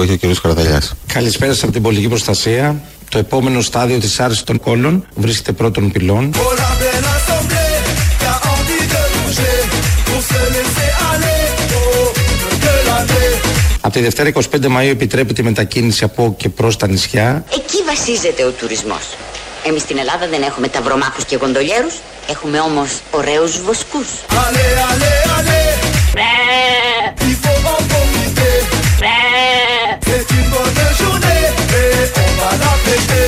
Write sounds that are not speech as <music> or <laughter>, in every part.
που έχει ο κ. Καρδαλιά. Καλησπέρα από την πολιτική προστασία. Το επόμενο στάδιο της άρση των κόλων βρίσκεται πρώτον πυλών. Από τη Δευτέρα 25 Μαΐου επιτρέπεται η μετακίνηση από και προς τα νησιά. Εκεί βασίζεται ο τουρισμός. Εμείς στην Ελλάδα δεν έχουμε ταυρομάχους και γοντολιέρους, έχουμε όμως ωραίους βοσκούς.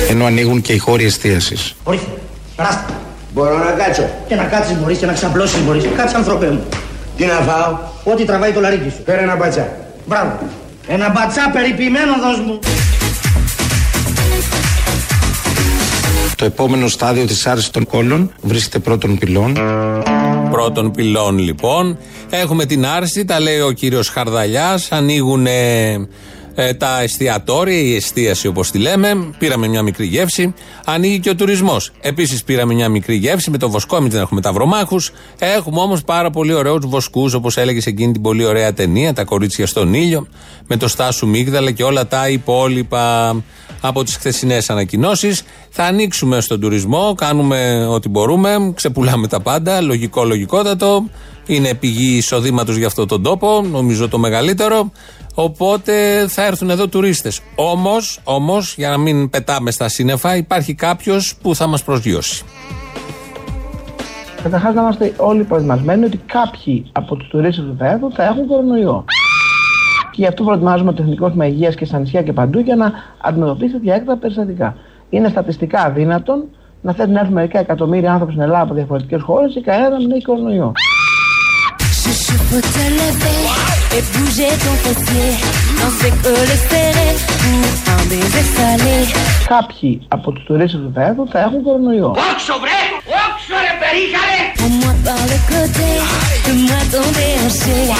Ενώ ανοίγουν και οι χώροι εστίασης. Ορίστε, περάστε. Μπορώ να κάτσω. Και να κάτσεις μπορείς και να ξαπλώσεις μπορείς. Κάτσε άνθρωπε μου. Τι να φάω; Ό,τι τραβάει το λαρίκι σου. Φέρε ένα μπατσά. Μπράβο. Ένα μπατσά περιποιημένο δώσ' μου. Το επόμενο στάδιο της άρσης των κόλων βρίσκεται πρώτον πυλών. Πρώτων πυλών λοιπόν. Έχουμε την άρση, τα λέει ο κύριος Χαρδαλιάς, ανοίγουν ε, τα εστιατόρια, η εστίαση όπως τη λέμε. Πήραμε μια μικρή γεύση. Ανοίγει και ο τουρισμός. Επίσης πήραμε μια μικρή γεύση με το βοσκό, εμεί δεν έχουμε ταυρομάχου. Έχουμε όμως πάρα πολύ ωραίους βοσκούς, όπως έλεγες σε εκείνη την πολύ ωραία ταινία, Τα κορίτσια στον ήλιο, με το Στάσου Μίγδαλα και όλα τα υπόλοιπα από τις χθεσινές ανακοινώσεις. Θα ανοίξουμε στον τουρισμό, κάνουμε ό,τι μπορούμε, ξεπουλάμε τα πάντα. Λογικό, λογικότατο. Είναι πηγή εισοδήματος για αυτόν τον τόπο, νομίζω το μεγαλύτερο. Οπότε θα έρθουν εδώ τουρίστες. Όμως, όμως, για να μην πετάμε στα σύννεφα, υπάρχει κάποιος που θα μας προσγειώσει. Καταρχάς, να είμαστε όλοι προετοιμασμένοι ότι κάποιοι από τους τουρίστες που θα έρθουν θα έχουν κορονοϊό. Και γι' αυτό προετοιμάζουμε το Εθνικό Σύστημα Υγείας και στα νησιά και παντού για να αντιμετωπίσει τέτοια έκτακτα περιστατικά. Είναι στατιστικά αδύνατον να θέλουν να έρθουν μερικά εκατομμύρια άνθρωποι στην Ελλάδα από διαφορετικές χώρες και κανένα να μην έχει κορονοϊό. et bouger ton fessier. Danser que le serré pour un baiser salé. Κάποιοι από τους τουρίστες του θα έρθουν θα έχουν κορονοϊό. Όξο βρε! Όξο ρε περίχαρε! Prends-moi par le côté, fais-moi tomber en chien.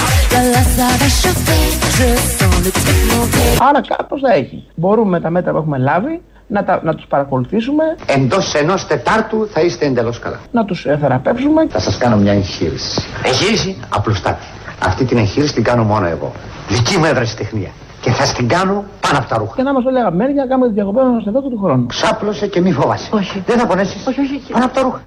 Là ça va chauffer, je sens le truc monter. Άρα κάπως θα έχει; Μπορούμε με τα μέτρα που έχουμε λάβει να, τα, να τους παρακολουθήσουμε. Εντός ενός τετάρτου θα είστε εντελώς καλά. Να τους ε, θεραπεύσουμε. Θα σας κάνω μια εγχείρηση. Εγχείρηση; Απλουστάτη. Αυτή την εγχείρηση την κάνω μόνο εγώ. Δική μου τεχνία. Και θα την κάνω πάνω από τα ρούχα. Και να είμαστε όλοι αγαπημένοι για να κάνουμε τη διακοπή μας εδώ του χρόνου. Ξάπλωσε και μη φοβάσαι. Όχι. Δεν θα πονέσεις. Όχι, όχι. Πάνω από τα ρούχα.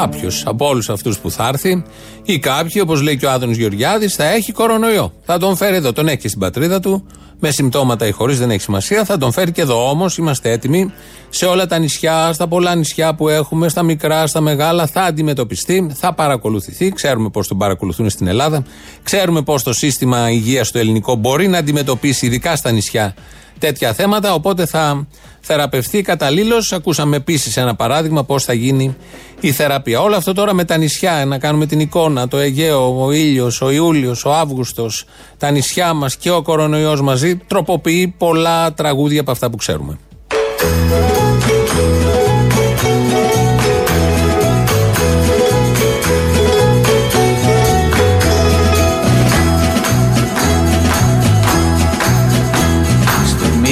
Κάποιος από όλους αυτούς που θα έρθει ή κάποιοι, όπως λέει και ο Άδωνο Γεωργιάδης, θα έχει κορονοϊό. Θα τον φέρει εδώ. Τον έχει στην πατρίδα του με συμπτώματα ή χωρίς, δεν έχει σημασία. Θα τον φέρει και εδώ όμως. Είμαστε έτοιμοι σε όλα τα νησιά, στα πολλά νησιά που έχουμε, στα μικρά, στα μεγάλα. Θα αντιμετωπιστεί, θα παρακολουθηθεί. Ξέρουμε πώς τον παρακολουθούν στην Ελλάδα. Ξέρουμε πώς το σύστημα υγείας στο ελληνικό μπορεί να αντιμετωπίσει, ειδικά στα νησιά, τέτοια θέματα. Οπότε θα θεραπευτεί καταλήλως. Ακούσαμε επίσης ένα παράδειγμα πώς θα γίνει η θεραπεία. Όλο αυτό τώρα με τα νησιά, να κάνουμε την εικόνα, το Αιγαίο, ο ήλιος, ο Ιούλιος, ο Αύγουστος, τα νησιά μας και ο κορονοϊός μαζί, τροποποιεί πολλά τραγούδια από αυτά που ξέρουμε.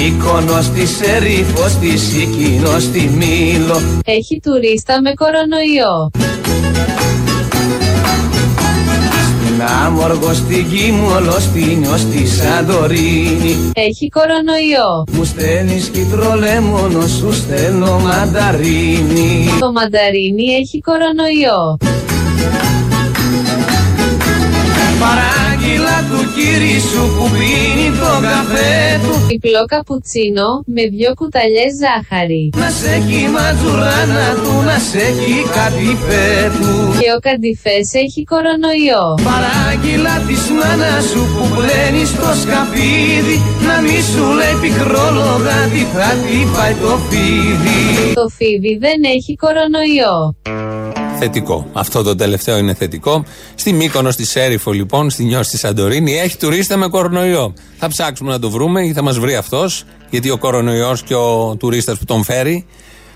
Μύκονο στη Σερίφο, στη Σικίνο, στη Μήλο. Έχει τουρίστα με κορονοϊό. Στην Άμοργο, στη Κίμολο, στη Νιώ, στη Σαντορίνη. Έχει κορονοϊό. Μου στέλνεις κυτρολέμονο, σου στέλνω μανταρίνι Το μανταρίνι έχει κορονοϊό κύρι σου που πίνει το καφέ του. Διπλό καπουτσίνο με δυο κουταλιές ζάχαρη. Να σε έχει ματζουράνα του, να σε έχει κατηφέ του. Και ο καντιφές έχει κορονοϊό. Παράγγειλα της μάνας σου που πλένει στο σκαπίδι Να μη σου λέει πικρόλογα τι θα τη πάει το φίδι. Το φίδι δεν έχει κορονοϊό Θετικό. Αυτό το τελευταίο είναι θετικό. Στη Μύκονο, στη Σέριφο λοιπόν, στη Νιώ, στη Σαντορίνη, έχει τουρίστα με κορονοϊό. Θα ψάξουμε να το βρούμε ή θα μας βρει αυτός, γιατί ο κορονοϊός και ο τουρίστας που τον φέρει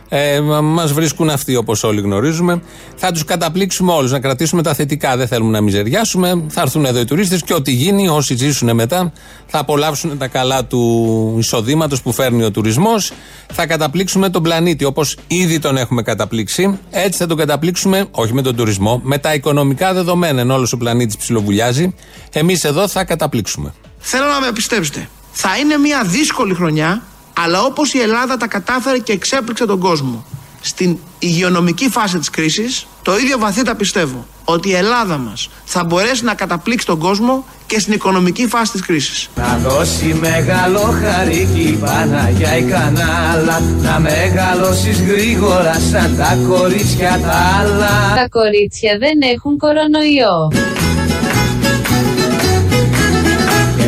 ε, Μα βρίσκουν αυτοί όπως όλοι γνωρίζουμε. Θα τους καταπλήξουμε όλους, να κρατήσουμε τα θετικά. Δεν θέλουμε να μιζεριάσουμε. Θα έρθουν εδώ οι τουρίστες και ό,τι γίνει, όσοι ζήσουν μετά, θα απολαύσουν τα καλά του εισοδήματος που φέρνει ο τουρισμός. Θα καταπλήξουμε τον πλανήτη όπως ήδη τον έχουμε καταπλήξει. Έτσι θα τον καταπλήξουμε, όχι με τον τουρισμό, με τα οικονομικά δεδομένα. Ενώ όλος ο πλανήτης ψιλοβουλιάζει, εμείς εδώ θα καταπλήξουμε. Θέλω να με πιστέψετε. Θα είναι μια δύσκολη χρονιά, αλλά όπως η Ελλάδα τα κατάφερε και εξέπληξε τον κόσμο στην υγειονομική φάση της κρίσης, το ίδιο βαθύτα πιστεύω ότι η Ελλάδα μας θα μπορέσει να καταπλήξει τον κόσμο και στην οικονομική φάση της κρίσης. Να δώσει μεγάλο χαρίκι Παναγιά η κανάλα Να μεγαλώσεις γρήγορα σαν τα κορίτσια τα άλλα Τα κορίτσια δεν έχουν κορονοϊό.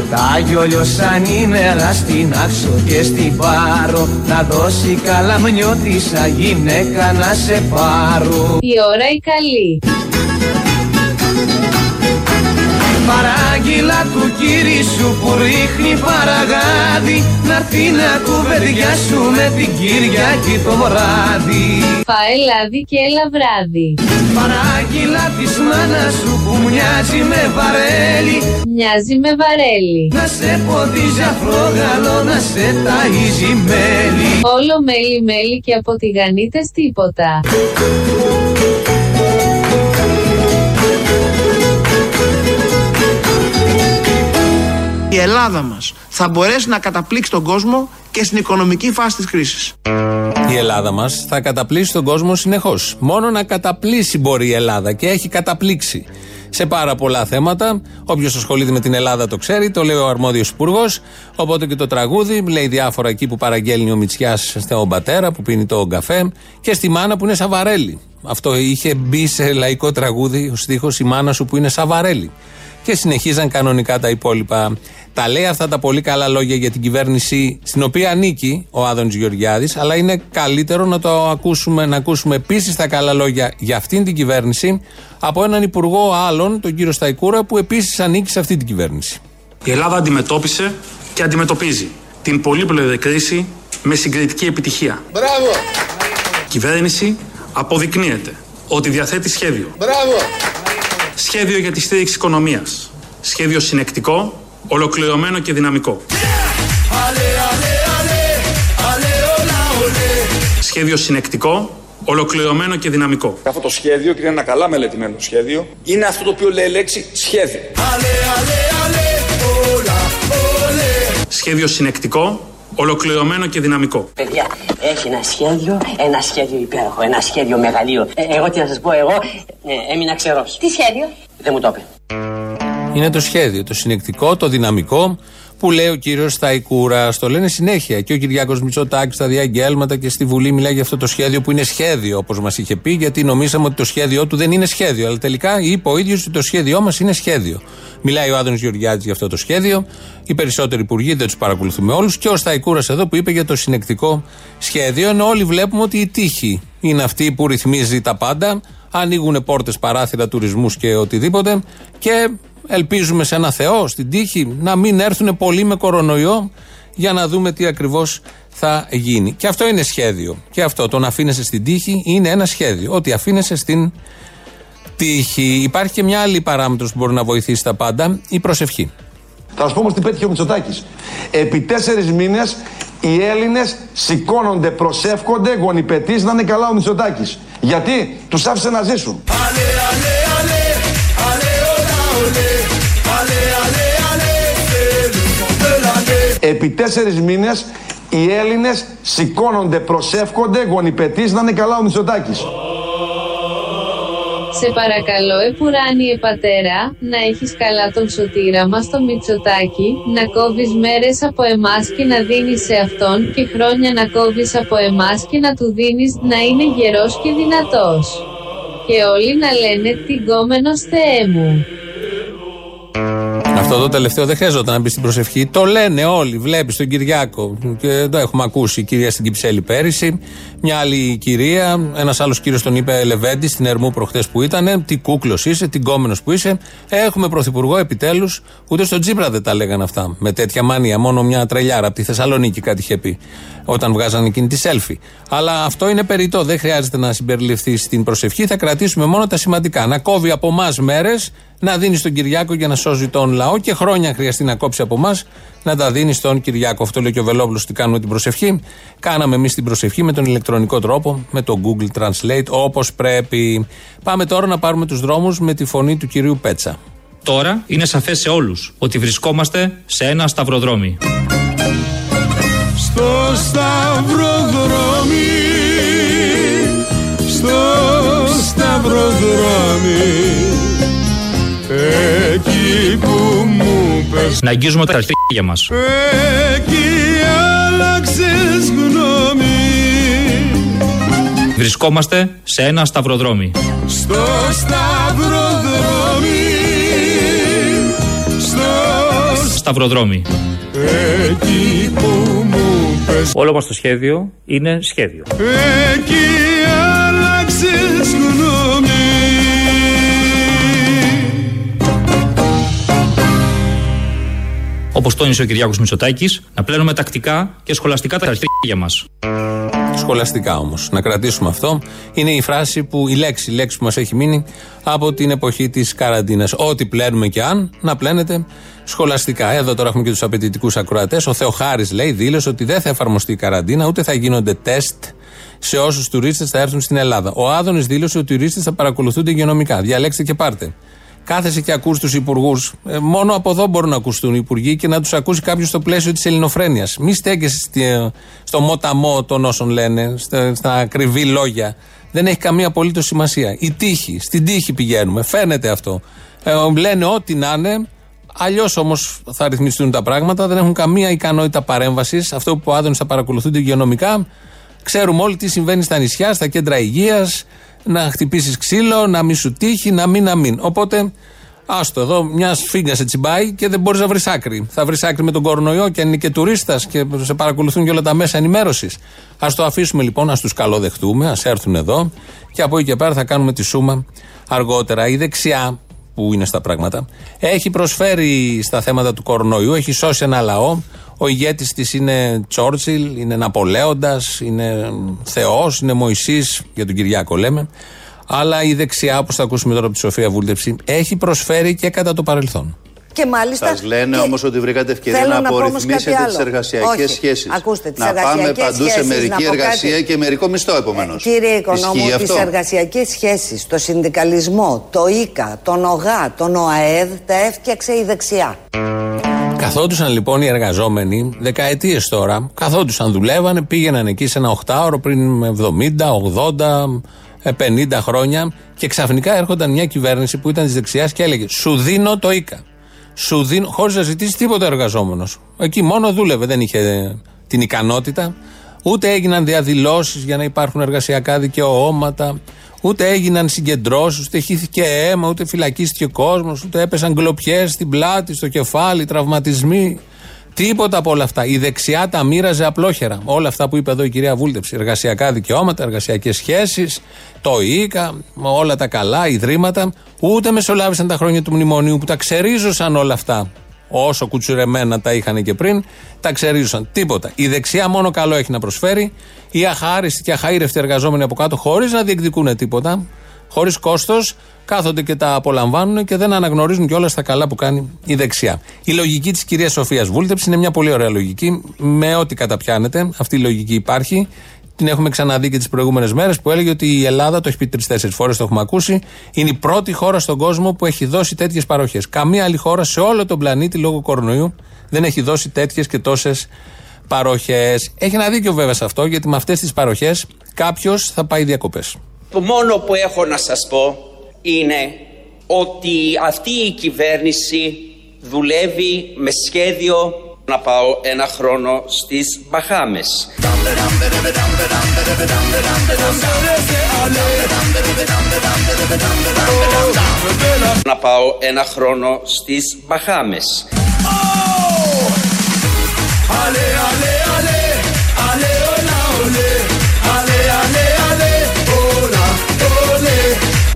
Και τα γιόλιο σαν ημέρα στην άξο και στην πάρο Να δώσει καλαμνιώτησα γυναίκα να σε πάρω Η ώρα η καλή. Παράγγειλα του κύρι σου που ρίχνει παραγάδι Να'ρθεί να κουβεντιάσου με την Κυριακή το βράδυ Φάε λάδι και έλα βράδυ. Παράγγειλα της μάνας σου που μοιάζει με βαρέλι Μοιάζει με βαρέλι. Να σε ποδίζει αφρόγαλο, να σε ταΐζει μέλι Όλο μέλι μέλι και από τηγανίτες τίποτα. Η Ελλάδα μας θα μπορέσει να καταπλήξει τον κόσμο και στην οικονομική φάση της κρίσης. Η Ελλάδα μας θα καταπλήσει τον κόσμο συνεχώς. Μόνο να καταπλήσει μπορεί η Ελλάδα και έχει καταπλήξει σε πάρα πολλά θέματα. Όποιος ασχολείται με την Ελλάδα το ξέρει, το λέει ο αρμόδιος υπουργός. Οπότε και το τραγούδι λέει διάφορα εκεί που παραγγέλνει ο Μητσιάς στον πατέρα που πίνει το καφέ και στη μάνα που είναι Σαβαρέλη. Αυτό είχε μπει σε λαϊκό τραγούδι ο στίχος Η μάνα σου που είναι Σαβαρέλη. Και συνεχίζαν κανονικά τα υπόλοιπα. Τα λέει αυτά τα πολύ καλά λόγια για την κυβέρνηση στην οποία ανήκει ο Άδωνης Γεωργιάδης αλλά είναι καλύτερο να το ακούσουμε, να ακούσουμε επίσης τα καλά λόγια για αυτήν την κυβέρνηση από έναν υπουργό άλλων, τον κύριο Σταϊκούρα, που επίσης ανήκει σε αυτή την κυβέρνηση. Η Ελλάδα αντιμετώπισε και αντιμετωπίζει την πολύπλευρη κρίση με συγκριτική επιτυχία. Μπράβο! Η κυβέρνηση αποδεικνύεται ότι διαθέτει σχέδιο. Μπράβο! Σχέδιο για τη στήριξη οικονομίας. Σχέδιο συνεκτικό, ολοκληρωμένο και δυναμικό. Σχέδιο συνεκτικό, ολοκληρωμένο και δυναμικό. Αυτό το σχέδιο, και είναι ένα καλά μελετημένο σχέδιο, είναι αυτό το οποίο λέει λέξη σχέδιο. Σχέδιο συνεκτικό, ολοκληρωμένο και δυναμικό. Παιδιά, έχει ένα σχέδιο, ένα σχέδιο υπέροχο, ένα σχέδιο μεγαλείο. Ε, εγώ τι να σας πω, εγώ ε, έμεινα ξερός. Τι σχέδιο; Δεν μου το είπε. Είναι το σχέδιο, το συνεκτικό, το δυναμικό που λέει ο κύριος Σταϊκούρας. Το λένε συνέχεια. Και ο Κυριάκος Μητσοτάκης στα διαγγέλματα και στη Βουλή μιλάει για αυτό το σχέδιο που είναι σχέδιο, όπως μας είχε πει, γιατί νομίζαμε ότι το σχέδιό του δεν είναι σχέδιο. Αλλά τελικά είπε ο ίδιος ότι το σχέδιό μας είναι σχέδιο. Μιλάει ο Άδωνο Γεωργιάδη για αυτό το σχέδιο. Οι περισσότεροι υπουργοί δεν τους παρακολουθούμε όλους. Και ο Σταϊκούρας εδώ που είπε για το συνεκτικό σχέδιο. Ενώ όλοι βλέπουμε ότι η τύχη είναι αυτή που ρυθμίζει τα πάντα. Ανοίγουν πόρτες, παράθυρα, τουρισμούς και οτιδήποτε. Και ελπίζουμε σε ένα Θεό, στην τύχη, να μην έρθουν πολλοί με κορονοϊό για να δούμε τι ακριβώς θα γίνει. Και αυτό είναι σχέδιο. Και αυτό το να αφήνεσαι στην τύχη είναι ένα σχέδιο. Ότι αφήνεσαι στην τύχη. Υπάρχει και μια άλλη παράμετρος που μπορεί να βοηθήσει τα πάντα, η προσευχή. Θα σου πω όμως τι πέτυχε ο Μητσοτάκης. Επί τέσσερις μήνες οι Έλληνες σηκώνονται, προσεύχονται, γονιπετή να είναι καλά ο Μητσοτάκης. Γιατί; Τους άφησε να ζήσουν. Επί τέσσερις μήνες οι Έλληνες σηκώνονται, προσεύχονται, γονιπετής να είναι καλά ο Μητσοτάκης. Σε παρακαλώ, επουράνιε πατέρα, να έχεις καλά τον σωτήρα μας το Μητσοτάκι, να κόβεις μέρες από εμάς και να δίνεις σε αυτόν και χρόνια να κόβεις από εμάς και να του δίνεις να είναι γερός και δυνατός. Και όλοι να λένε τυγκόμενος Θεέ μου. Αυτό το τελευταίο δεν χρειαζόταν να μπει στην προσευχή. Το λένε όλοι. Βλέπεις τον Κυριάκο. Και το έχουμε ακούσει. Η κυρία στην Κυψέλη πέρυσι. Μια άλλη κυρία. Ένας άλλος κύριος τον είπε Λεβέντη στην Ερμού προχθέ που ήταν. Τι κούκλος είσαι, τι κόμενο που είσαι. Έχουμε πρωθυπουργό επιτέλους. Ούτε στον Τζίπρα δεν τα λέγανε αυτά. Με τέτοια μάνια. Μόνο μια τρελιάρα από τη Θεσσαλονίκη κάτι είχε πει. Όταν βγάζανε εκείνη τη selfie. Αλλά αυτό είναι περιττό. Δεν χρειάζεται να συμπεριληφθεί στην προσευχή. Θα κρατήσουμε μόνο τα σημαντικά. Να κόβει από εμάς μέρες να δίνει στον Κυριάκο για να σώζει τον λαό και χρόνια χρειαστεί να κόψει από εμάς να τα δίνεις στον Κυριάκο. Αυτό λέει και ο Βελόπουλος ότι κάνουμε την προσευχή. Κάναμε εμείς την προσευχή με τον ηλεκτρονικό τρόπο, με το Google Translate, όπως πρέπει. Πάμε τώρα να πάρουμε τους δρόμους με τη φωνή του κυρίου Πέτσα. Τώρα είναι σαφές σε όλους ότι βρισκόμαστε σε ένα σταυροδρόμι. στο σταυροδρόμι στο σταυροδρόμι εκεί που μου πες Να αγγίζουμε τα αρχίδια μας. Εκεί άλλαξες γνώμη. Βρισκόμαστε σε ένα σταυροδρόμι. Στο σταυροδρόμι. Στο Σταυροδρόμι. Εκεί που μου πες Όλο μας το σχέδιο είναι σχέδιο. Εκεί άλλαξες γνώμη Όπως τόνισε ο Κυριάκος Μητσοτάκης Να πλένουμε τακτικά και σχολαστικά τα αρχίδια μας Σχολαστικά όμως. Να κρατήσουμε αυτό. Είναι η φράση που, η λέξη, η λέξη που μας έχει μείνει από την εποχή της καραντίνας. Ό,τι πλένουμε και αν, να πλένετε σχολαστικά. Εδώ τώρα έχουμε και τους απαιτητικούς ακροατές. Ο Θεοχάρης λέει, δήλωσε ότι δεν θα εφαρμοστεί η καραντίνα, ούτε θα γίνονται τεστ σε όσους τουρίστες θα έρθουν στην Ελλάδα. Ο Άδωνης δήλωσε ότι οι τουρίστες θα παρακολουθούνται υγειονομικά. Διαλέξτε και πάρτε. Κάθεσαι και ακούς τους υπουργούς. Ε, μόνο από εδώ μπορούν να ακουστούν οι υπουργοί και να τους ακούσει κάποιος στο πλαίσιο της ελληνοφρένειας. Μη στέκεσαι στη, ε, στο μοταμό των όσων λένε, στα, στα ακριβή λόγια. Δεν έχει καμία απολύτως σημασία. Η τύχη, στην τύχη πηγαίνουμε. Φαίνεται αυτό. Ε, λένε ό,τι να είναι. Αλλιώς όμως θα ρυθμιστούν τα πράγματα. Δεν έχουν καμία ικανότητα παρέμβασης. Αυτό που ο Άδωνης θα παρακολουθούνται υγειονομικά. Ξέρουμε όλοι τι συμβαίνει στα νησιά, στα κέντρα υγείας να χτυπήσεις ξύλο, να μην σου τύχει, να μην, να μην. Οπότε, άστο εδώ, μιας φίγκας σε τσιμπάει και δεν μπορείς να βρεις άκρη. Θα βρεις άκρη με τον κορονοϊό και αν είναι και τουρίστας και σε παρακολουθούν και όλα τα μέσα ενημέρωσης. Α το αφήσουμε λοιπόν, ας τους καλοδεχτούμε, ας έρθουν εδώ και από εκεί και πέρα θα κάνουμε τη σούμα αργότερα. Η δεξιά, που είναι στα πράγματα, έχει προσφέρει στα θέματα του κορονοϊού, έχει σώσει ένα λαό. Ο ηγέτης της είναι Τσόρτσιλ, είναι Ναπολέοντας, είναι Θεός, είναι Μωυσής, για τον Κυριάκο λέμε. Αλλά η δεξιά, όπως θα ακούσουμε τώρα από τη Σοφία Βούλτεψη, έχει προσφέρει και κατά το παρελθόν. Και μάλιστα. Σας λένε και... όμως ότι βρήκατε ευκαιρία Θέλω να να πω όμως απορριθμίσετε κάτι τις άλλο. εργασιακές Όχι. σχέσεις. Ακούστε, τις να πάμε εργασιακές παντού σε σχέσεις, μερική να πω εργασία κάτι. και μερικό μισθό επομένως. Κύριε Οικονόμου, τις εργασιακές σχέσεις, το συνδικαλισμό, το ΙΚΑ, τον ΟΓΑ, τον ΟΑΕΔ, τα έφτιαξε η δεξιά. Καθόντουσαν λοιπόν οι εργαζόμενοι δεκαετίες τώρα, καθόντουσαν, δουλεύανε, πήγαιναν εκεί σε ένα οχτάωρο πριν 70, 80, ε, 50 χρόνια και ξαφνικά έρχονταν μια κυβέρνηση που ήταν της δεξιάς και έλεγε Σου δίνω το ΙΚΑ. Σου δίνω, χωρίς να ζητήσει τίποτα ο εργαζόμενος. Εκεί μόνο δούλευε, δεν είχε την ικανότητα. Ούτε έγιναν διαδηλώσεις για να υπάρχουν εργασιακά δικαιώματα, ούτε έγιναν συγκεντρώσεις, ούτε χύθηκε αίμα, ούτε φυλακίστηκε κόσμος, ούτε έπεσαν γκλοπιέ στην πλάτη, στο κεφάλι, τραυματισμοί. Τίποτα από όλα αυτά. Η δεξιά τα μοίραζε απλόχερα. Όλα αυτά που είπε εδώ η κυρία Βούλτεψη. Εργασιακά δικαιώματα, εργασιακές σχέσεις, το ΙΚΑ, όλα τα καλά, ιδρύματα. Ούτε μεσολάβησαν τα χρόνια του μνημονίου που τα ξερίζωσαν όλα αυτά. Όσο κουτσουρεμένα τα είχαν και πριν, τα ξερίζωσαν. Τίποτα. Η δεξιά μόνο καλό έχει να προσφέρει. Οι αχάριστοι και αχαήρευτοι εργαζόμενοι από κάτω, χωρίς να διεκδικούν τίποτα, χωρίς κόστος, κάθονται και τα απολαμβάνουν και δεν αναγνωρίζουν και όλα στα καλά που κάνει η δεξιά. Η λογική της κυρίας Σοφίας Βούλτεψη είναι μια πολύ ωραία λογική, με ό,τι καταπιάνεται. Αυτή η λογική υπάρχει. Την έχουμε ξαναδεί και τις προηγούμενες μέρες που έλεγε ότι η Ελλάδα, το έχει πει τρει-τέσσερι φορές, το έχουμε ακούσει, είναι η πρώτη χώρα στον κόσμο που έχει δώσει τέτοιες παροχές. Καμία άλλη χώρα σε όλο τον πλανήτη λόγω κορονοϊού δεν έχει δώσει τέτοιες και τόσες παροχές. Έχει ένα δίκιο βέβαια σε αυτό, γιατί με αυτές τις παροχές κάποιος θα πάει διακοπές. Το μόνο που έχω να σας πω είναι ότι αυτή η κυβέρνηση δουλεύει με σχέδιο να πάω ένα χρόνο στις Μπαχάμες. Να πάω ένα χρόνο στις Μπαχάμες.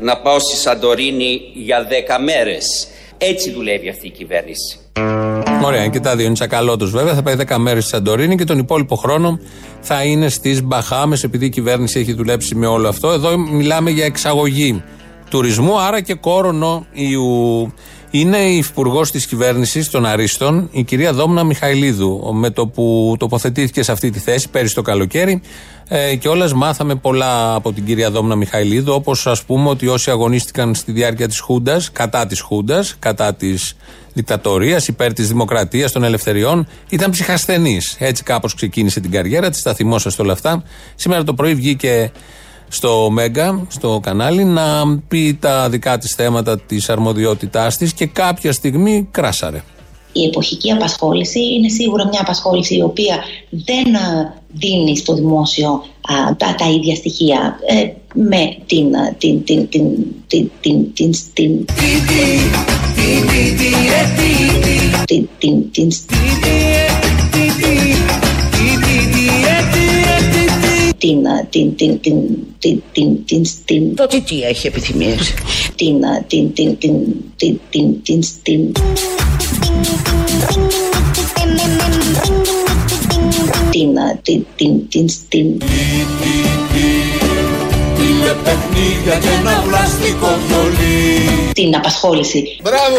Να πάω στη Σαντορίνη για 10 μέρες. Έτσι δουλεύει αυτή η κυβέρνηση. Ωραία, και τα δύο είναι τσακαλώτο βέβαια. Θα πάει 10 μέρες στη Σαντορίνη και τον υπόλοιπο χρόνο θα είναι στις Μπαχάμες, επειδή η κυβέρνηση έχει δουλέψει με όλο αυτό. Εδώ μιλάμε για εξαγωγή τουρισμού, άρα και κορονοϊού. Είναι η υπουργό της κυβέρνησης των Αρίστων, η κυρία Δόμνα Μιχαηλίδου. Με το που τοποθετήθηκε σε αυτή τη θέση πέρυσι το καλοκαίρι, ε, και όλες μάθαμε πολλά από την κυρία Δόμνα Μιχαηλίδου, όπως ας πούμε ότι όσοι αγωνίστηκαν στη διάρκεια της Χούντας, κατά της Χούντας, κατά της δικτατορίας, υπέρ της δημοκρατίας, των ελευθεριών, ήταν ψυχασθενείς. Έτσι κάπως ξεκίνησε την καριέρα της, θα θυμόσαστε όλα αυτά. Σήμερα το πρωί βγήκε στο Μέγκα, στο κανάλι, να πει τα δικά της θέματα της αρμοδιότητάς της και κάποια στιγμή κράσαρε. Η εποχική απασχόληση είναι σίγουρα μια απασχόληση η οποία δεν ε, δίνει στο δημόσιο τα, ίδια στοιχεία ε, με ε, την, την, την, την, την, την, την την, την, την την, την, την, την, την, την, την, την... Τότε τι έχει επιθυμίες. Την, την, την, την, την, την, την, την... Την, την, την, την, την... Είναι. Την απασχόληση. Μπράβο!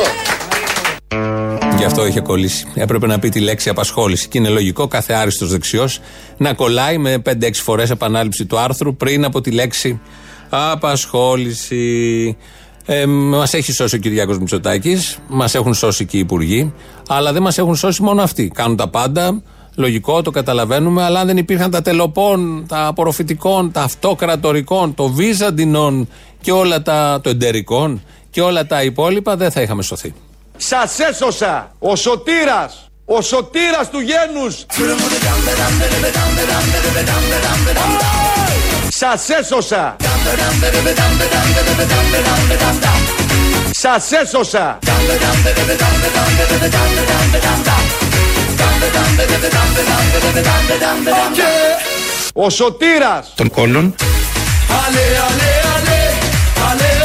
Γι' αυτό είχε κολλήσει. Έπρεπε να πει τη λέξη απασχόληση. Και είναι λογικό κάθε άριστος δεξιός να κολλάει με 5-6 φορές επανάληψη του άρθρου πριν από τη λέξη απασχόληση. Ε, μας έχει σώσει ο Κυριάκος Μητσοτάκης, μας έχουν σώσει και οι υπουργοί, αλλά δεν μας έχουν σώσει μόνο αυτοί. Κάνουν τα πάντα. Λογικό, το καταλαβαίνουμε, αλλά αν δεν υπήρχαν τα τελοπών, τα απορροφητικών, τα αυτοκρατορικών, το βίζαντινων και όλα τα. το εντερικών και όλα τα υπόλοιπα, δεν θα είχαμε σωθεί. Σας έσωσα ο σωτήρας, ο σωτήρας του γένους. Σας έσωσα. Σας έσωσα. Ο σωτήρας. Των κόλων. Ale, ale, ale, ale,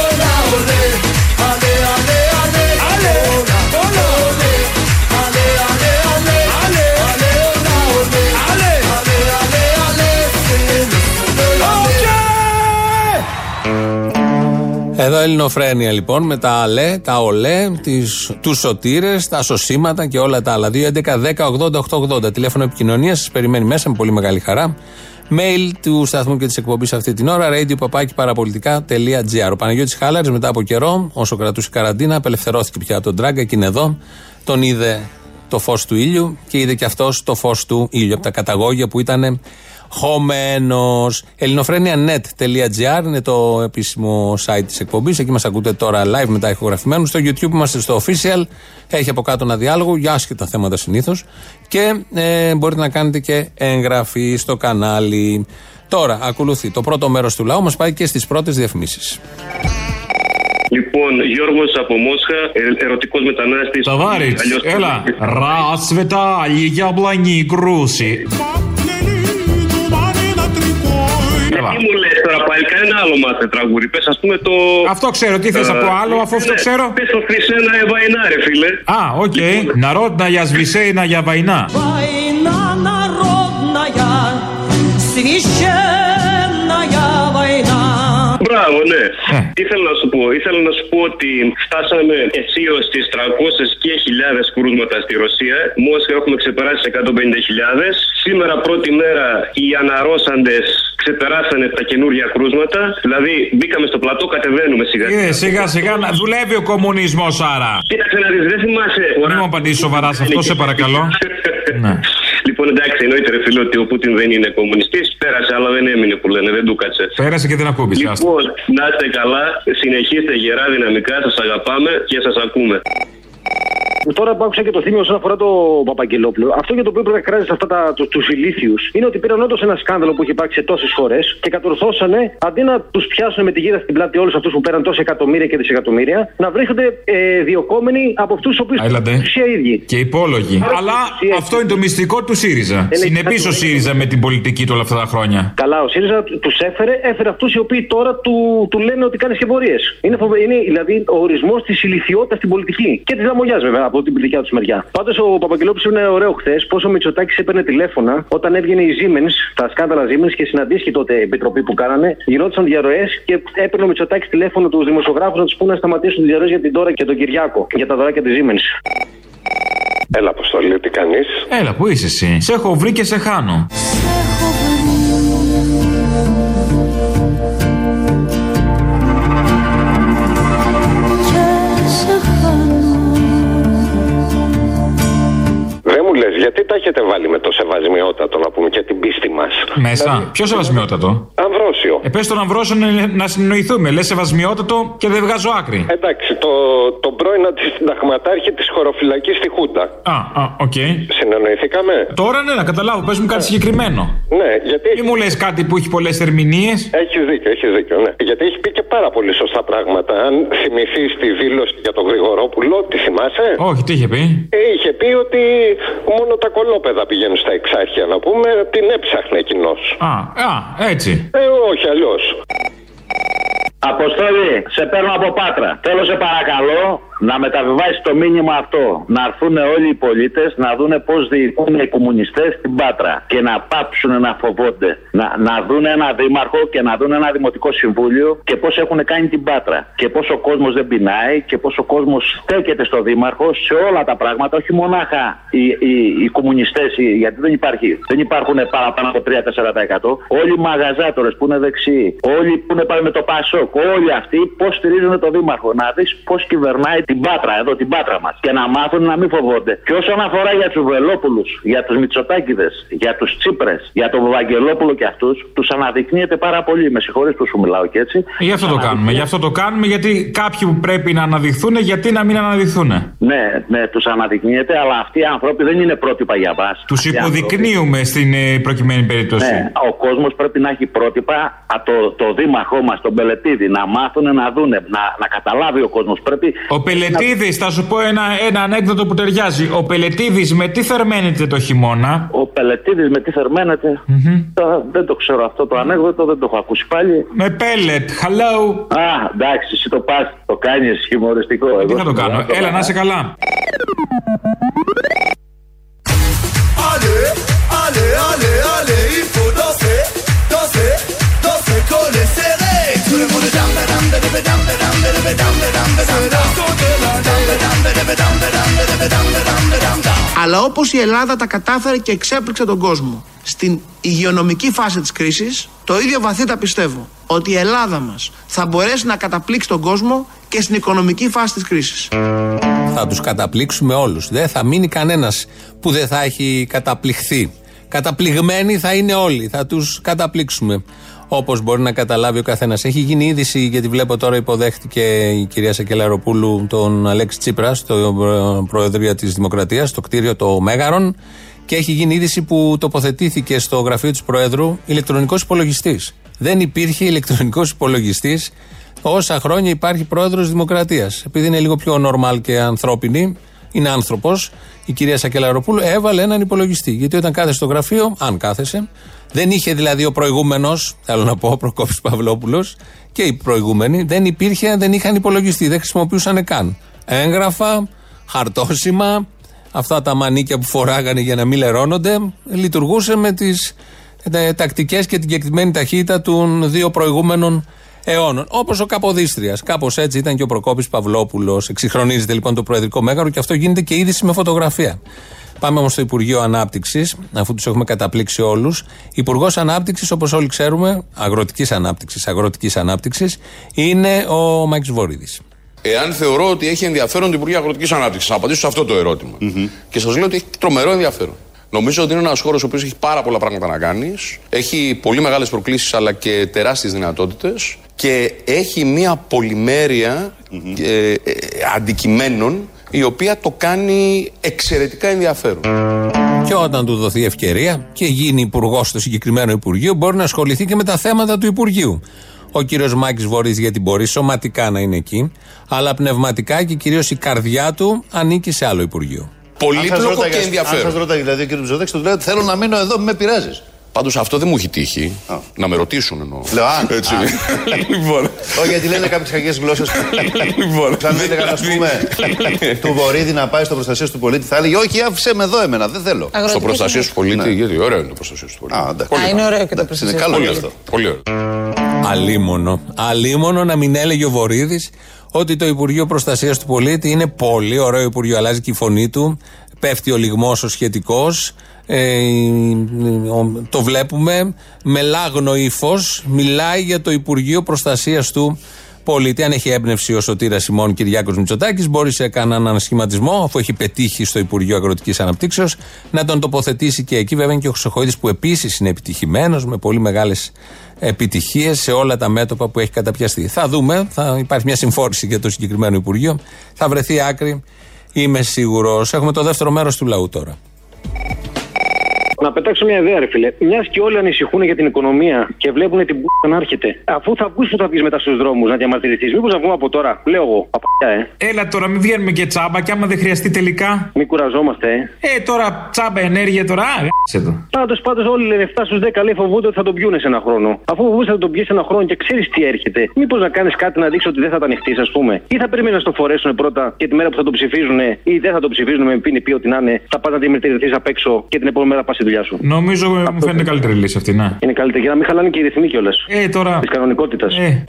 Εδώ Ελληνοφρένια λοιπόν με τα αλέ, τα ολέ, τις, τους σωτήρες, τα σωσίματα και όλα τα άλλα. 2, 11, 10, 80, 8, 80. Τηλέφωνο επικοινωνίας σας περιμένει μέσα με πολύ μεγάλη χαρά. Mail του σταθμού και της εκπομπής αυτή την ώρα, radio Ο Παναγιώτης Χάλαρης μετά από καιρό, όσο κρατούσε η καραντίνα, απελευθερώθηκε πια από τον Τράγκα και είναι εδώ. Τον είδε το φως του ήλιου και είδε και αυτός το φως του ήλιου από τα καταγόγια που ήταν χωμένος. ελληνοφρένια.net.gr είναι το επίσημο site της εκπομπής. Εκεί μας ακούτε τώρα live μετά ηχογραφημένους. Στο YouTube είμαστε στο official. Έχει από κάτω ένα διάλογο για άσχετα θέματα συνήθως. Και ε, μπορείτε να κάνετε και εγγραφή στο κανάλι. Τώρα ακολουθεί το πρώτο μέρος του λαού. Μας πάει και στις πρώτες διαφημίσεις. Λοιπόν, Γιώργος από Μόσχα, ε, ερωτικός μετανάστης. Ταβάρι, έλα. Ράσβετα, για μπλανή κρούση ιατρικό. Τι μου λες τώρα πάλι, κανένα άλλο μάθε τραγούδι. Πες ας πούμε το. Αυτό ξέρω, τι θες ε, από άλλο, ναι, αφού αυτό ναι. ξέρω; Πες το священная война, ρε φίλε. Α, οκ. Λοιπόν. Народная священная война. Война, ная священная война. Μπράβο, ναι. Τι θέλω να σου πω. Ήθελα να σου πω ότι φτάσαμε αισίως στις 300 και χιλιάδες κρούσματα στη Ρωσία. Μόσχα έχουμε ξεπεράσει 150.000. Σήμερα πρώτη μέρα οι αναρρώσαντες ξεπεράσανε τα καινούργια κρούσματα. Δηλαδή μπήκαμε στο πλατό, κατεβαίνουμε σιγά. Ε, σιγά σιγά να δουλεύει ο κομμουνισμός άρα. Κοίταξε να δεις, δεν θυμάσαι. Μην μου απαντήσεις σοβαρά σε αυτό, σε παρακαλώ. <laughs> ναι. Λοιπόν, εντάξει, εννοείται ρε φίλε ότι ο Πούτιν δεν είναι κομμουνιστής. Πέρασε, αλλά δεν έμεινε που λένε, δεν του κάτσε. Πέρασε και δεν ακούμπησε. άστα. Λοιπόν, να είστε καλά, συνεχίστε γερά δυναμικά, σας αγαπάμε και σας ακούμε. Τώρα που άκουσα και το θύμιο όσον αφορά το Παπαγγελόπουλο, αυτό για το οποίο πρέπει να κράζεις αυτά τα, τους, τους ηλίθιους είναι ότι πήραν όντως ένα σκάνδαλο που έχει υπάρξει σε τόσες φορέ και κατορθώσανε αντί να τους πιάσουν με τη γύρα στην πλάτη όλους αυτούς που πέραν τόσα εκατομμύρια και δισεκατομμύρια, να βρίσκονται ε, διοκόμενοι από αυτούς τους οποίους Άιλαντε. ουσία ίδιοι. Και υπόλογοι. Αλλά αυτό είναι το μυστικό του ΣΥΡΙΖΑ. Είναι Συνεπή ο ΣΥΡΙΖΑ με την πολιτική του όλα αυτά τα χρόνια. Καλά, ο ΣΥΡΙΖΑ του έφερε, έφερε αυτούς οι οποίοι τώρα του, του λένε ότι κάνεις σκευωρίε. Είναι, φοβε- είναι δηλαδή ο ορισμός της ηλικιότητας στην πολιτική. Και της λαμογιά βέβαια από την δικιά τους μεριά. Πάντως ο Παπαγγελόπουλος είναι ωραίο χθες πόσο ο Μητσοτάκης έπαιρνε τηλέφωνα όταν έβγαινε η Siemens, τα σκάνδαλα Siemens και συναντήσει τότε η επιτροπή που κάνανε. Γινόντουσαν διαρροές και έπαιρνε ο Μητσοτάκης τηλέφωνο τους δημοσιογράφους να τους πούνε να σταματήσουν τις διαρροές για την τώρα και τον Κυριάκο για τα δωράκια της Siemens. Έλα, Αποστολή, τι κάνεις; Έλα, πού είσαι εσύ; Σε έχω βρει και σε χάνω. Δεν μου λες, γιατί τα έχετε βάλει με το σεβασμιότατο να πούμε και την πίστη μας; Μέσα. Ποιο σεβασμιότατο; Αμβρόσιο. Ε, πες τον Αμβρόσιο να- να συνεννοηθούμε. Λες σεβασμιότατο και δεν βγάζω άκρη. Εντάξει, το, τον πρώην αντισυνταγματάρχη της χωροφυλακής στη Χούντα. Α, α, οκ. Συνεννοηθήκαμε. Τώρα ναι, να καταλάβω, πες μου κάτι συγκεκριμένο. Ναι, γιατί. Μη μου λες κάτι που έχει πολλές ερμηνείες. Έχεις δίκιο, έχεις δίκιο, ναι. Γιατί έχει πει και πάρα πολύ σωστά πράγματα. Αν θυμηθείς τη δήλωση για τον Γρηγορόπουλο, τη θυμάσαι; Όχι, τι είχε πει; Ε, Είχε πει ότι μόνο τα κωλόπαιδα πηγαίνουν στα Εξάρχεια, να πούμε. Την έψαχνε εκείνο. Α, α, έτσι. Ε, όχι αλλιώς. Αποστόλη, σε παίρνω από Πάτρα. Θέλω σε παρακαλώ να μεταβιβάσεις το μήνυμα αυτό. Να έρθουν όλοι οι πολίτες να δούνε πώς διοικούν οι κομμουνιστές στην Πάτρα. Και να πάψουν να φοβόνται. Να, να δουν ένα δήμαρχο και να δουν ένα δημοτικό συμβούλιο και πώς έχουν κάνει την Πάτρα. Και πώ ο κόσμος δεν πεινάει και πώ ο κόσμος στέκεται στο δήμαρχο σε όλα τα πράγματα. Όχι μονάχα οι, οι, οι κομμουνιστές, γιατί δεν υπάρχει. Δεν υπάρχουν παραπάνω από 3-4%. Όλοι οι μαγαζάτορες που είναι δεξιοί, όλοι που είναι πάλι με το Πασόκ, όλοι αυτοί πώς στηρίζουν το Δήμαρχο. Να δεις πώς κυβερνάει την Πάτρα, εδώ την Πάτρα μας. Και να μάθουν να μην φοβόνται. Και όσον αφορά για τους Βελόπουλους, για τους Μητσοτάκηδες, για τους Τσίπρες, για τον Βαγγελόπουλο και αυτούς, τους αναδεικνύεται πάρα πολύ. Με συγχωρείς που σου μιλάω και έτσι. Γι' αυτό το κάνουμε. Γι' αυτό το κάνουμε γιατί κάποιοι που πρέπει να αναδειχθούν, γιατί να μην αναδειχθούν. Ναι, ναι, τους αναδεικνύεται, αλλά αυτοί οι άνθρωποι δεν είναι πρότυπα για μα. Τους υποδεικνύουμε στην ε, προκειμένη περίπτωση. Ναι, ο κόσμος πρέπει να έχει πρότυπα α, το, το δήμαρχό μας, τον Πελετίδη, να μάθουν να δούνε, να, να καταλάβει ο κόσμος. Πρέπει. Ο Πελετίδη, θα σου πω ένα, ένα ανέκδοτο που ταιριάζει. Ο Πελετίδη με τι θερμαίνεται το χειμώνα. Ο Πελετίδη με τι θερμαίνεται. Το- δεν το ξέρω αυτό το ανέκδοτο, δεν το έχω ακούσει πάλι. Με πέλετ, hello. Α, εντάξει, εσύ το πα, το κάνει χιουμοριστικό. Τι Εγώ θα το σου κάνω. μιλάω τώρα. Έλα, να είσαι καλά. Allez, allez, allez, allez, il faut danser, danser, danser, Αλλά όπως η Ελλάδα τα κατάφερε και εξέπληξε τον κόσμο στην υγειονομική φάση της κρίσης, το ίδιο βαθύτα πιστεύω ότι η Ελλάδα μας θα μπορέσει να καταπλήξει τον κόσμο και στην οικονομική φάση της κρίσης. Θα τους καταπλήξουμε όλους. Δεν θα μείνει κανένας που δεν θα έχει καταπληχθεί. Καταπληγμένοι θα είναι όλοι. Θα τους καταπλήξουμε. Όπως μπορεί να καταλάβει ο καθένας. Έχει γίνει είδηση, γιατί βλέπω τώρα υποδέχτηκε η κυρία Σακελαροπούλου τον Αλέξη Τσίπρας στο ε, Προεδρία της Δημοκρατίας, στο κτίριο το Μέγαρον. Και έχει γίνει είδηση που τοποθετήθηκε στο γραφείο της Προέδρου ηλεκτρονικός υπολογιστής. Δεν υπήρχε ηλεκτρονικός υπολογιστής όσα χρόνια υπάρχει πρόεδρος Δημοκρατίας. Επειδή είναι λίγο πιο normal και ανθρώπινη, είναι άνθρωπος, η κυρία Σακελαροπούλου έβαλε έναν υπολογιστή. Γιατί όταν κάθεσαι στο γραφείο, αν κάθεσαι, δεν είχε δηλαδή ο προηγούμενος, θέλω να πω, ο Προκόπης Παυλόπουλος και οι προηγούμενοι, δεν υπήρχε, δεν είχαν υπολογιστή, δεν χρησιμοποιούσαν καν. Έγγραφα, χαρτόσημα, αυτά τα μανίκια που φοράγανε για να μην λερώνονται, λειτουργούσε με τις τακτικές και την κεκτημένη ταχύτητα των δύο προηγούμενων αιώνων. Όπως ο Καποδίστριας. Κάπως έτσι ήταν και ο Προκόπης Παυλόπουλος. Εξυγχρονίζεται λοιπόν το Προεδρικό Μέγαρο και αυτό γίνεται και είδηση με φωτογραφία. Πάμε όμως στο Υπουργείο Ανάπτυξης, αφού τους έχουμε καταπλήξει όλους. Υπουργός Ανάπτυξης, όπως όλοι ξέρουμε, αγροτικής ανάπτυξης, αγροτικής ανάπτυξης, είναι ο Μάκη Βορύδης. Εάν θεωρώ ότι έχει ενδιαφέρον το Υπουργείο Αγροτικής Ανάπτυξης, να απαντήσω σε αυτό το ερωτημα Και σας λέω ότι έχει τρομερό ενδιαφέρον. Νομίζω ότι είναι ένας χώρος ο οποίος έχει πάρα πολλά πράγματα να κάνει. Έχει πολύ μεγάλες προκλήσεις αλλά και τεράστιες δυνατότητες. Και έχει μια πολυμέρεια ε, ε, αντικειμένων η οποία το κάνει εξαιρετικά ενδιαφέρον. Και όταν του δοθεί ευκαιρία και γίνει υπουργός στο συγκεκριμένο Υπουργείο, μπορεί να ασχοληθεί και με τα θέματα του Υπουργείου. Ο κύριος Μάκης Βορύδης, γιατί μπορεί σωματικά να είναι εκεί, αλλά πνευματικά και κυρίως η καρδιά του ανήκει σε άλλο Υπουργείο. Πολύπλοκο Αν σας και ρώταγε- ενδιαφέρον. Αν σας ρώταγε δηλαδή ο κ. Μητσοτάκης, του λέει ότι θέλω να μείνω εδώ, μην με πειράζεις. Πάντως αυτό δεν μου έχει τύχει. Να με ρωτήσουν εννοώ. Λέω, αν. Έτσι. αν. <laughs> λοιπόν. Όχι, γιατί λένε κάποιες κακές γλώσσες. λοιπόν. Θα μου έλεγαν, ας πούμε, <laughs> του Βορύδη να πάει στο προστασία του πολίτη, θα έλεγε Όχι, άφησε με εδώ εμένα, δεν θέλω. Στο προστασία του πολίτη, γιατί ωραίο είναι το προστασία του πολίτη. Α, εντάξει. Α, είναι ωραίο και το Είναι προστασία. καλό Πολύ γι' ωραίο. αυτό. Πολύ ωραίο. Αλίμονο. Αλίμονο να μην έλεγε ο Βορύδης ότι το Υπουργείο Προστασίας του Πολίτη είναι πολύ ωραίο Υπουργείο. Αλλάζει και η φωνή του. Πέφτει ο λιγμός ο σχετικός. Ε, ο- το βλέπουμε με λάγνο ύφος. Μιλάει για το Υπουργείο Προστασίας του Πολίτη. Αν έχει έμπνευση ο Σωτήρας Σιμών Κυριάκος Μητσοτάκης μπορεί σε κανέναν ανασχηματισμό, αφού έχει πετύχει στο Υπουργείο Αγροτικής Αναπτύξεως, να τον τοποθετήσει και εκεί. Βέβαια είναι και ο Χρυσοχοίδης που επίσης είναι επιτυχημένος, με πολύ μεγάλες επιτυχίες σε όλα τα μέτωπα που έχει καταπιαστεί. Θα δούμε, θα υπάρχει μια συμφόρηση για το συγκεκριμένο Υπουργείο. Θα βρεθεί άκρη, είμαι σίγουρος. Έχουμε το δεύτερο μέρος του λαού τώρα. Να πετάξω μια ιδέα, ρε φίλε. Μιας και όλοι ανησυχούν για την οικονομία και βλέπουν την π***α να έρχεται. Αφού θα βγει που θα βγεις μετά στους δρόμους να διαμαρτυρηθείς, μήπως να βγούμε από τώρα. Λέω εγώ. Από ε. Έλα τώρα, μην βγαίνουμε και τσάμπα και άμα δεν χρειαστεί τελικά. Μην κουραζόμαστε, ε. Ε, τώρα τσάμπα ενέργεια τώρα. Α, γ***σε το. Πάντως, πάντως όλοι λένε 7 στους 10 λέει φοβούνται ότι θα τον πιούνε σε ένα χρόνο. Αφού φοβούνται ότι θα τον πιεις σε ένα χρόνο και ξέρεις τι έρχεται, μήπως να κάνεις κάτι να δείξεις ότι δεν θα τα ανοιχτείς, ας πούμε. Ή θα πρέπει να στο φορέσουν πρώτα και τη μέρα που θα τον ψηφίζουν ή δεν θα τον ψηφίζουν με πίνει πει ότι να είναι, θα πας να διαμαρτυρηθείς απ' έξω και την επόμενη μέρα πας στη δουλειά σου. Νομίζω ε, μου φαίνεται καλύτερη λύση αυτή, να. Είναι καλύτερη για να μην χαλάνε και οι ρυθμοί κιόλας. Ε, τώρα. Της κανονικότητας. Ε.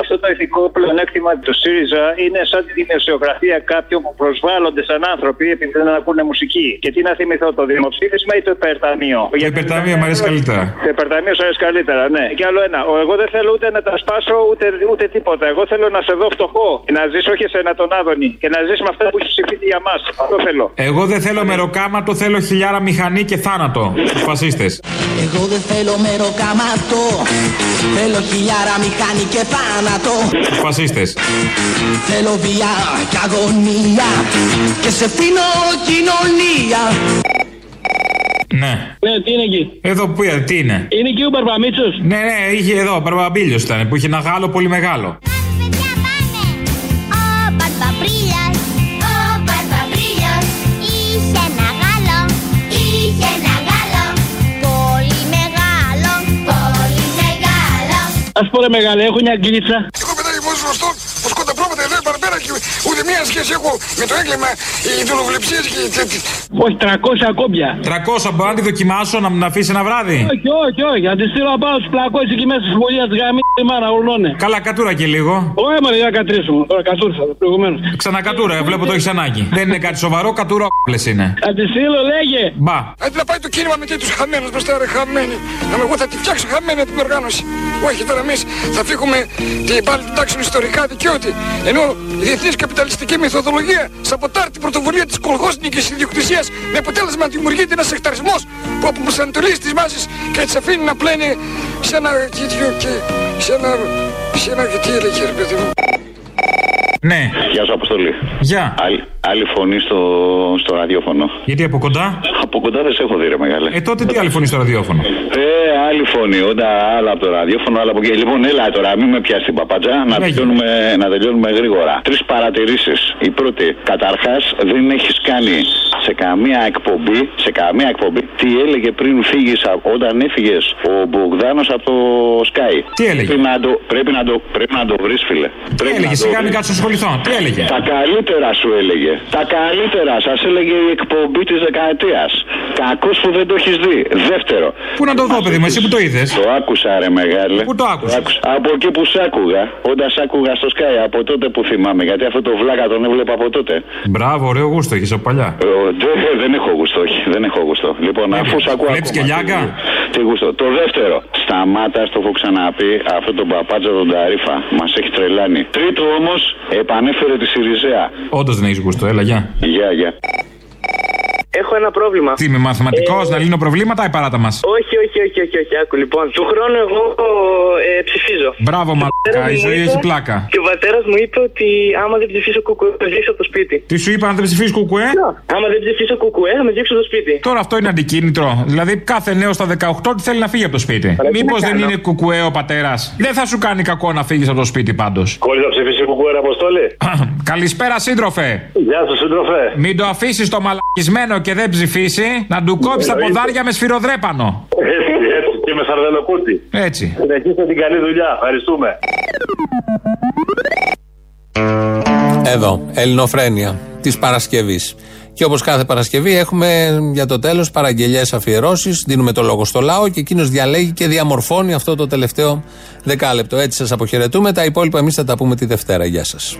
Αυτό το ηθικό πλεονέκτημα του ΣΥΡΙΖΑ είναι σαν τη δημοσιογραφία κάποιων που προσβάλλονται σαν άνθρωποι επειδή δεν ακούνε μουσική. Και τι να θυμηθώ, το δημοψήφισμα ή το υπερταμείο; Το υπερταμείο μου αρέσει καλύτερα. Το υπερταμείο σου αρέσει καλύτερα, ναι. Και άλλο ένα. Ο, εγώ δεν θέλω ούτε να τα σπάσω ούτε, ούτε τίποτα. Εγώ θέλω να σε δω φτωχό. Να ζήσω όχι εσένα τον Άδωνη. Και να ζήσει με αυτά που έχεις ψηφίσει για μας. Αυτό θέλω. Εγώ δεν θέλω μεροκάματο, θέλω χιλιάρα μηχανή και θάνατο στους φασίστες. Εγώ δεν θέλω μεροκάματο Θέλω χιλιάρα μηχανή και θάνατο Στους φασίστες. Θέλω βία και αγωνία Και σε φτύνω κοινωνία Ναι. Ναι, τι είναι εκεί; Εδώ που είδα, τι είναι; Είναι εκεί ο Μπαρμπαμίτσος. Ναι, ναι, είχε εδώ, ο Μπαρμπαμπίλιος ήταν, που είχε ένα γάλο πολύ μεγάλο. Ας πω ρε μεγάλε, έχω μια γκρίτσα. Εγώ παιδάκι μου σωστό, πως κοντά πρόβατα εδώ παραπέρα και ούτε μία σχέση έχω με το έγκλημα, οι δουλοβλεψίες και τέτοια. Όχι, 300 κόμπια. 300 μπορώ να τη δοκιμάσω να μου να αφήσει ένα βράδυ; Όχι, όχι, όχι. Αν της στείλω να πάω στους πλακώσεις εκεί μέσα στη σχολεία της γαμί τη μάνα, ουρνώνε. Καλά, κατούρα και λίγο. Όχι, μα για να κατρίσουμε. Τώρα κατούρισα προηγουμένως. Ξανακατούρα, ε, βλέπω το έχεις ανάγκη. <laughs> Δεν είναι κάτι σοβαρό, κατούρα όπλες είναι. Αν τη στείλω, λέγε. Μπα. Αντί να πάει το κίνημα με τέτοιους χαμένους μπροστά ρε χαμένοι. Να με εγώ θα τη φτιάξω χαμένη την οργάνωση. Όχι τώρα εμείς θα φύγουμε την πάλι την τάξη ιστορικά δικαιώτη. Ενώ η διεθνής καπιταλιστική μεθοδολογία σαμποτάρει την πρωτοβουλία της κολγόσνικης ιδιοκτησίας με αποτέλεσμα να δημιουργείται ένας εκταρισμός που αποπροσανατολίζει τις μάσεις και τις αφήνει να πλένει σε ένα τέτοιο και σε ένα... σε ένα... τι έλεγε ρε παιδί μου. Ναι. Γεια σου, Αποστολή. Γεια. Άλλη, άλλη φωνή στο, στο ραδιόφωνο. Γιατί από κοντά; Από κοντά δεν σε έχω δει, ρε μεγάλε. Ε, τότε τι άλλη φωνή στο ραδιόφωνο; Ε, άλλη φωνή. Όταν άλλα από το ραδιόφωνο, άλλα από εκεί. Λοιπόν, έλα τώρα, μην με πιάσει την παπατζά, να τελειώνουμε, να τελειώνουμε γρήγορα. Τρεις παρατηρήσεις. Η πρώτη, καταρχάς, δεν έχεις κάνει σε καμία εκπομπή, σε καμία εκπομπή, τι έλεγε πριν φύγεις, όταν έφυγες ο Μπογδάνος από το Sky; Τι έλεγε; Πρέπει να το, πρέπει να το, πρέπει να το βρεις, φίλε. Τι Πρέπει έλεγε, να το σιγά μην βρεις. κάτσω να ασχοληθώ. Τι έλεγε; Τα καλύτερα σου έλεγε. Τα καλύτερα. Σας έλεγε η εκπομπή της δεκαετίας. Κακό που δεν το έχεις δει. Δεύτερο. Πού να το δω, παιδί μου, εσύ που το είδες. Το άκουσα, ρε μεγάλε. Πού το άκουσα. Από εκεί που σ' άκουγα. Όταν σ' άκουγα στο Sky. Από τότε που θυμάμαι. Γιατί αυτό το βλάκα τον έβλεπα από τότε. Μπράβο, ωραίο γούστο έχεις από παλιά. Ε, ο, δε- δεν έχω γούστο, όχι. Δεν έχω γούστο. Λοιπόν, αφού σ' ακούω. Βλέπεις ακόμα, και λιάγκα; Τι, τι γούστο. Το δεύτερο. Σταμάτα, στο έχω ξαναπεί, αυτό τον παπάτζα τον Ταρίφα. Μας έχει τρελάνει. Τρίτο όμως, επανέφερε τη Σιριζέα. Όντως δεν έχεις γούστο, έλα, γεια. Γεια, γεια. Έχω ένα πρόβλημα. Τι, είμαι μαθηματικός, Ε, να λύνω προβλήματα ή παράτα μας; Όχι, όχι, όχι, όχι, όχι. Άκου λοιπόν. Του χρόνου εγώ ε, ψηφίζω. Μπράβο, πατέρας μαλάκα, η μου ζωή είπε- έχει πλάκα. Και ο πατέρας μου είπε ότι άμα δεν ψηφίσω κουκουέ, θα διώξω από το σπίτι. Τι σου είπα να δεν ψηφίσεις κουκουέ; Άμα δεν ψηφίσω κουκουέ, θα με διώξω από το σπίτι. Τώρα αυτό είναι αντικίνητρο. Δηλαδή κάθε νέος στα 18 τι θέλει να φύγει από το σπίτι. Αλλά τι Μήπως να δεν κάνω. είναι κουκουέ ο πατέρας; Δεν θα σου κάνει κακό να φύγεις από το σπίτι πάντως. Χωρί να ψηφίσει κουκουέρα, Αποστόλη; <clears throat> Καλησπέρα, σύντροφε. Γεια σου, σύντροφε. Μην το αφήσεις το μαλακισμένο και δεν ψηφίσει, να του κόψει τα Εννοείται. ποδάρια με σφυροδρέπανο. Έτσι, έτσι. Και με σαρδελοκούτι. Έτσι. Συνεχίστε την καλή δουλειά. Ευχαριστούμε. Εδώ, Ελληνοφρένεια της Παρασκευής. Και όπως κάθε Παρασκευή έχουμε για το τέλος παραγγελίε αφιερώσεις. Δίνουμε το λόγο στο λαό και εκείνος διαλέγει και διαμορφώνει αυτό το τελευταίο δεκάλεπτο. Έτσι σας αποχαιρετούμε. Τα υπόλοιπα εμείς θα τα πούμε τη Δευτέρα. Γεια σας.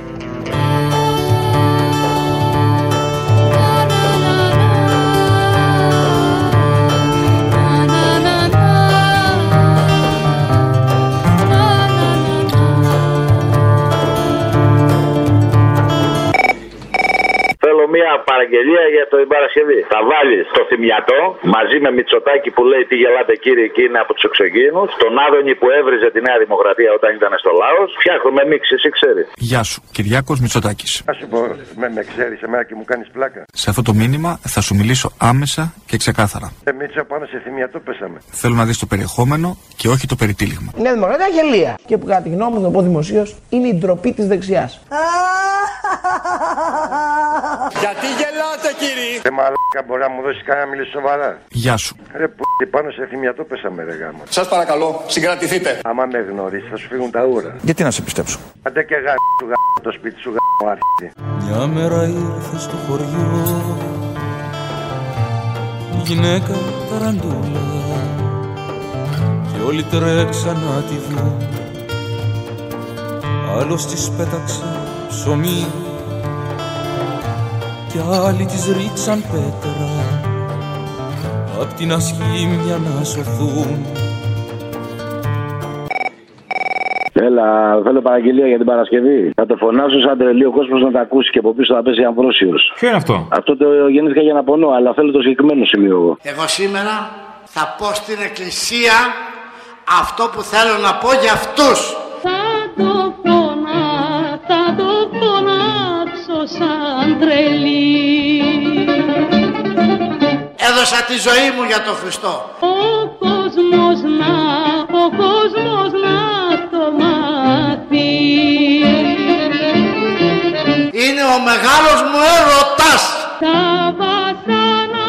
Παραγγελία για την Παρασκευή. Θα βάλεις το θυμιατό μαζί με Μητσοτάκη που λέει τι γελάτε κύριε και είναι από τους εξωγήινους. Τον Άδωνη που έβριζε τη Νέα Δημοκρατία όταν ήταν στο λαός. Φτιάχνουμε μίξη, εσύ ξέρεις. Γεια σου, Κυριάκος Μητσοτάκης. Α σου πω, με, με ξέρεις εμένα και μου κάνεις πλάκα. Σε αυτό το μήνυμα θα σου μιλήσω άμεσα και ξεκάθαρα. Ε, Μίτσο, πάνω σε θυμιατό πέσαμε. Θέλω να δεις το περιεχόμενο και όχι το περιτύλιγμα. Η Νέα Δημοκρατία γελία. Και που κατά τη γνώμη μου, να το πω δημοσίως, είναι η ντροπή της δεξιάς. <laughs> Γιατί γελάτε, κύριε! Ε, μαλάκα, μπορεί να μου δώσεις κανένα να μιλήσει σοβαρά; Γεια σου. Ρε που πάνω σε θυμιατό πέσαμε, ρε γάμο. Σας παρακαλώ, συγκρατηθείτε. Άμα με γνωρίσεις, θα σου φύγουν τα ούρα. Γιατί να σε πιστέψω; Αντέ και γάμο του γάμο το σπίτι σου γάμο άρχισε. Μια μέρα ήρθε στο χωριό η γυναίκα ταραντούλα και όλοι τρέξαν να τη δουν άλλος της πέταξε ψωμί και άλλοι της ρίξαν πέτρα απ' την ασχήμια να σωθούν Έλα, θέλω παραγγελία για την Παρασκευή. Θα το φωνάσω σαν τρελή ο κόσμος να τα ακούσει και από πίσω θα πέσει αμβρόσιος. Ποιο είναι αυτό; Αυτό το γεννήθηκα για να πονώ, αλλά θέλω το συγκεκριμένο σημείο εγώ. Εγώ σήμερα θα πω στην εκκλησία αυτό που θέλω να πω για αυτούς. Τρελή. Έδωσα τη ζωή μου για τον Χριστό. Ο κόσμος να, ο κόσμος να το μάθει. Είναι ο μεγάλος μου έρωτας. Τα βασάνα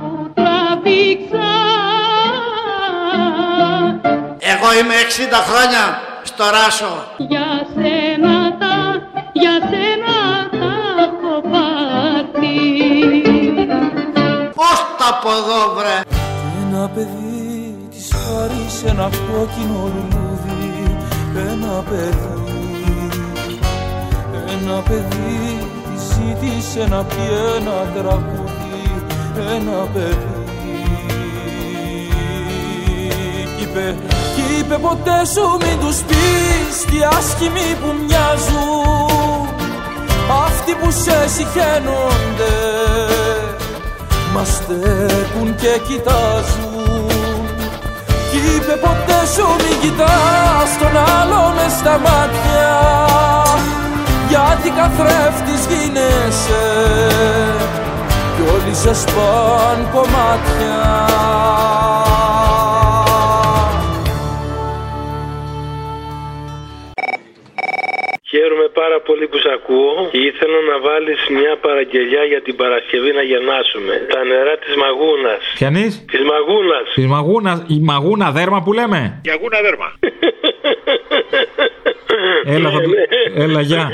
που τραβήξα Εγώ είμαι 60 χρόνια στο Ράσο. για σένα τα, για σένα τα έχω πάρει. Πώς τα πω εδώ βρε; Ένα παιδί της χάρισε ένα κόκκινο λουλούδι Ένα παιδί, ένα παιδί της ζήτησε να πει ένα τραγούδι Ένα παιδί Κι είπε, κι είπε ποτέ σου μην τους πεις τι άσχημοι που μοιάζουν Αυτοί που σε συχαίνονται μας στέκουν και κοιτάζουν. Κι είπε ποτέ σου μην κοιτάς τον άλλο μες στα μάτια Γιατί καθρέφτης γίνεσαι. Κι όλοι σε σπάν κομμάτια πολύ που σε ακούω και ήθελα να βάλεις μια παραγγελιά για την Παρασκευή να γεννάσουμε. Τα νερά της Μαγούνας. Πιανεί; Της Μαγούνας. Της μαγούνας, η μαγούνα δέρμα που λέμε; Για γούνα δέρμα. <laughs> Έλα, θα... του- Έλα, γεια.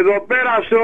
Εδώ πέρα στο,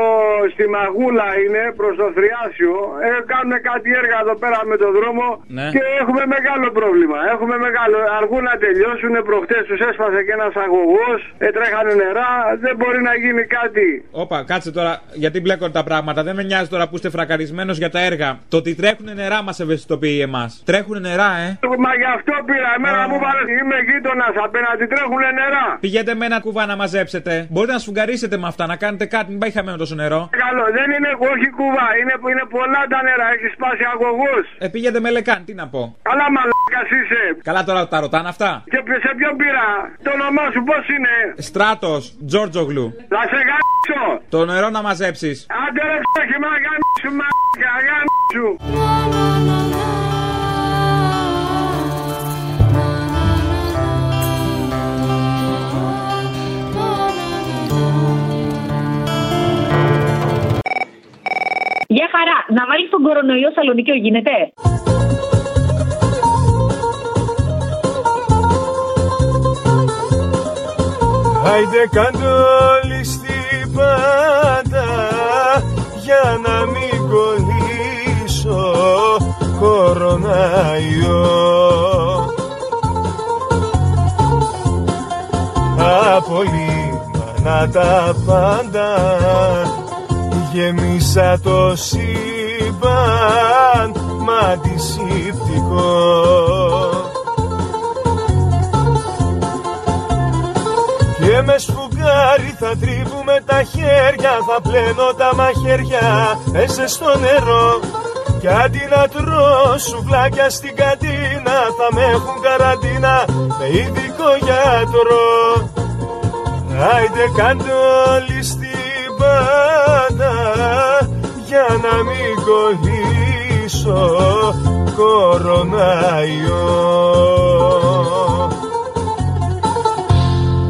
στη Μαγούλα είναι προς το Θριάσιο. Ε, κάνουν κάτι έργα εδώ πέρα με το δρόμο Ναι. και έχουμε μεγάλο πρόβλημα. Έχουμε μεγάλο. Αργούν να τελειώσουν. Προχτές τους έσπασε και ένας αγωγός. Ε, τρέχανε νερά. Δεν μπορεί να γίνει κάτι. Όπα, κάτσε τώρα, γιατί μπλέκονται τα πράγματα. Δεν με νοιάζει τώρα που είστε φρακαρισμένος για τα έργα. Το ότι τρέχουν νερά μας ευαισθητοποιεί εμάς. Τρέχουν νερά, ε. Μα γι' αυτό πήρα. Εμένα μου βάλε. Είμαι γείτονας απέναντι. Τρέχουν νερά. Πηγαίνετε με ένα κουβά να μαζέψετε. Μπορείτε να σφουγγαρίσετε με αυτά, να κάνετε κάτι, μην πάει χαμένο τόσο νερό. Καλό. Δεν είναι όχι κουβά. Είναι, είναι πολλά τα νερά. Έχεις σπάσει αγωγό. Ε, πήγαινε με λεκάν, τι να πω. Καλά μαλάκας είσαι. Καλά τώρα τα ρωτάνε αυτά. Και σε ποιον πήρα. Το όνομά σου πώς είναι; Στράτος, Τζόρτζογλου. Θα σε γάμισω. Το νερό να μαζέψεις. Άντε ρε ψάχη μα γάμισου μαλάκα. Γάμισου. Χαρά. Να βάλεις τον κορονοϊό Σαλονίκιο γίνεται. Άιντε κάντο όλοι στην πάντα για να μην κολλήσω κοροναϊό Απολύμανα τα πάντα γεμίσα το σύμπαν μα αντισηπτικό. Και με σφουγγάρι θα τρίβουμε τα χέρια Θα πλένω τα μαχαίρια μέσα στο νερό. Κι αντί να τρώω σουβλάκια στην καντίνα Θα με έχουν καραντίνα με ειδικό γιατρό. Άιντε κάντε όλοι στην πάντα Για να μην κολλήσω κοροναϊό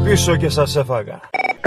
Πίσω και σας έφαγα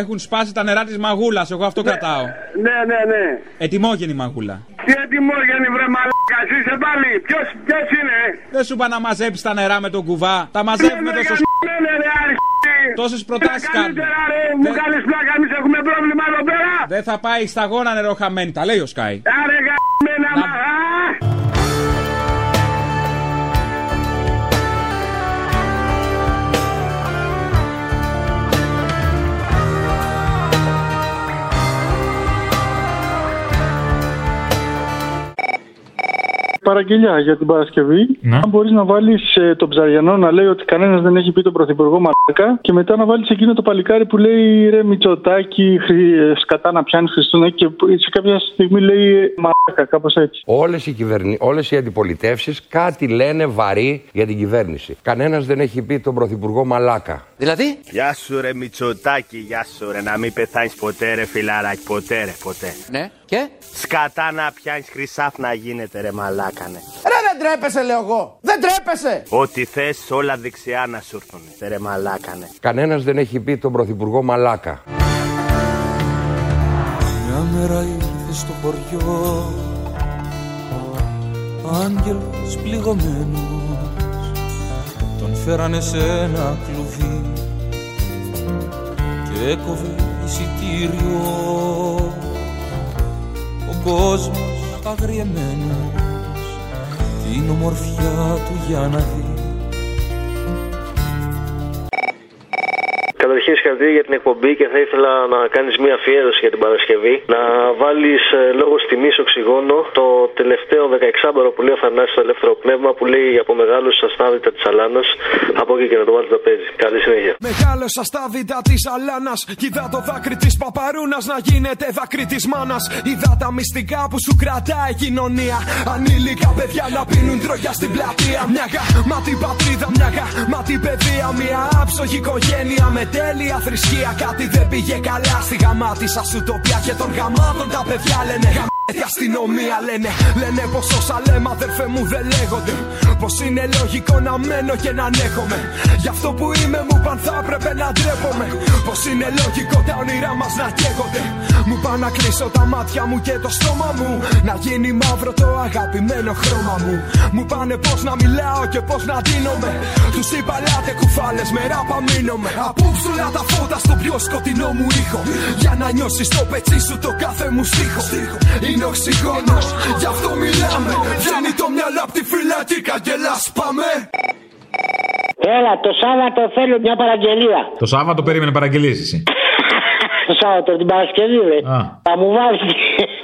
Έχουν σπάσει τα νερά της μαγούλας, εγώ αυτό κρατάω. Ναι, ναι, ναι. Ετοιμόγενη μαγούλα. Τι ετοιμόγενη βρε μαλάκα, είσαι πάλι. Ποιος, ποιος είναι; Δεν σου είπα να μαζέψεις τα νερά με τον κουβά. Τα μαζεύουμε τόσο σ... Ναι, ρε, αρχή. Τόσες προτάσεις κάνουμε. Καλύτερα ρε, μου κάνεις πλάκα, εμείς έχουμε πρόβλημα εδώ πέρα. Δεν θα πάει σταγόνα νερό χαμένη, τα λέει ο Σκάι. Άρε γαμμένα μα. Παραγγελιά για την Παρασκευή. Αν μπορείς να βάλεις τον Ψαριανό να λέει ότι κανένας δεν έχει πει τον Πρωθυπουργό Μαλάκα και μετά να βάλεις εκείνο το παλικάρι που λέει ρε Μητσοτάκι, χρη- ε, σκατά να πιάνεις Χριστούνα και που σε κάποια στιγμή λέει ε, Μαλάκα, κάπως έτσι. Όλες οι, κυβερνη... Όλες οι αντιπολιτεύσεις κάτι λένε βαρύ για την κυβέρνηση. Κανένας δεν έχει πει τον Πρωθυπουργό Μαλάκα. Δηλαδή; Γεια σου ρε Μητσοτάκη, γεια σου ρε. Να μην πεθάνεις ποτέ ρε φιλαράκι, ποτέ ρε, ποτέ. Ναι, και; Σκατά να πιάνεις χρυσάφ να γίνεται ρε μαλάκανε. Ρε δεν τρέπεσαι, λέω εγώ. Δεν τρέπεσαι. Ό,τι θες όλα δεξιά να σου έρθουν. Ρε μαλάκανε. Κανένας δεν έχει πει τον Πρωθυπουργό Μαλάκα. Μια μέρα ήρθε στο χωριό Άγγελος πληγωμένος Τον φέρανε σε ένα κλουβί Και έκοβε εισιτήριο Ο κόσμος αγριεμένος Την ομορφιά του για να δεις Καταρχήν συγχαρητήρια για την εκπομπή και θα ήθελα να κάνεις μια αφιέρωση για την Παρασκευή. Να βάλεις λόγω τιμή οξυγόνο το τελευταίο 16ωρο που λέει ο Θανάσης στο ελεύθερο πνεύμα που λέει από μεγάλους αστάδητα της Αλάνας. Από εκεί και να το βάλεις να παίζεις. Καλή συνέχεια. Μεγάλωσα στα βίτα της Αλάνας. Είδα το δάκρυ της Παπαρούνας να γίνεται δάκρυ της μάνας. Είδα τα μυστικά που σου κρατάει η κοινωνία. Ανήλικα παιδιά να πίνουν τρόγια στην πλατεία. Μια γαμάτη πατρίδα, μια γαμάτη παιδεία. Μια άψογη οικογένεια με τέλεια θρησκεία. Κάτι δεν πήγε καλά στη γαμάτη σας ουτοπία. Και των γαμάτων τα παιδιά λένε γαμάτη αστυνομία λένε. Λένε πως όσα λέμε αδερφέ μου δεν λέγονται. Πως είναι λογικό να μένω και να ανέχομαι. Γι' αυτό που είμαι μου παν θα έπρεπε να ντρέπομαι. Πως είναι λογικό τα όνειρά μας να καίγονται. Μου πάνε να κλείσω τα μάτια μου και το στόμα μου. Να γίνει μαύρο το αγαπημένο χρώμα μου. Μου πάνε πώ να μιλάω και πώ να δίνομαι. Τους είπα λάτε κουφάλες με ράπα μείνομαι. Απόψουλα τα φώτα στο πιο σκοτεινό μου ήχο. Για να νιώσεις το πετσί σου το κάθε μου στίχο. Είναι οξυγόνο, γι' αυτό μιλάμε. Βγαίνει το μυαλό απ' τη φυλακή, καγκελά πάμε. Έλα, το Σάββατο θέλω μια παραγγελία. Το Σάββατο περίμενε παραγγελίες εσύ. <laughs> Το Σάββατο, την Παρασκευή, ρε. Α. Θα μου βάλει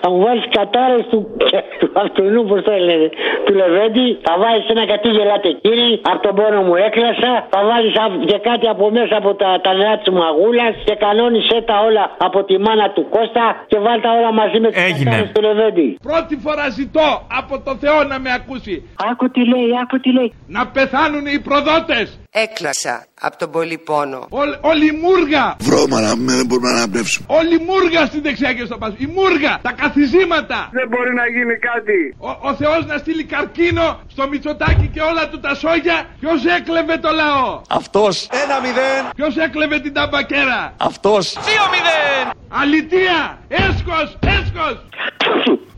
θα μου βάλεις κατάρες του, <laughs> του αυτού, πώς το λένε. του Λεβέντη, θα βάλει ένα γιατί γελάτε κύριοι, από τον πόνο μου έκλασα, θα βάλει και κάτι από μέσα από τα, τα νερά της μαγούλα και κανόνισε τα όλα από τη μάνα του Κώστα και βάλει τα όλα μαζί με τις κατάρες του Λεβέντη. Πρώτη φορά ζητώ από το Θεό να με ακούσει. Άκου τι λέει, άκου τι λέει. Να πεθάνουν οι προδότες. Έκλασα από τον πολύ πόνο. Όλη, όλη η μούργα. Βρώμα να πούμε, δεν μπορούμε να αναπνεύσουμε. Όλη η μούργα στην δεξιά και στο πάσο. Η μούργα, τα καθιζήματα. Δεν μπορεί να γίνει κάτι. Ο, ο Θεός να στείλει καρκίνο στο Μητσοτάκι και όλα του τα σόγια. Ποιος έκλεβε το λαό; Αυτός. Ένα μηδέν. Ποιος έκλεβε την ταμπακέρα; Αυτός. Δύο μηδέν. Αλητία. Έσκος, έσκος.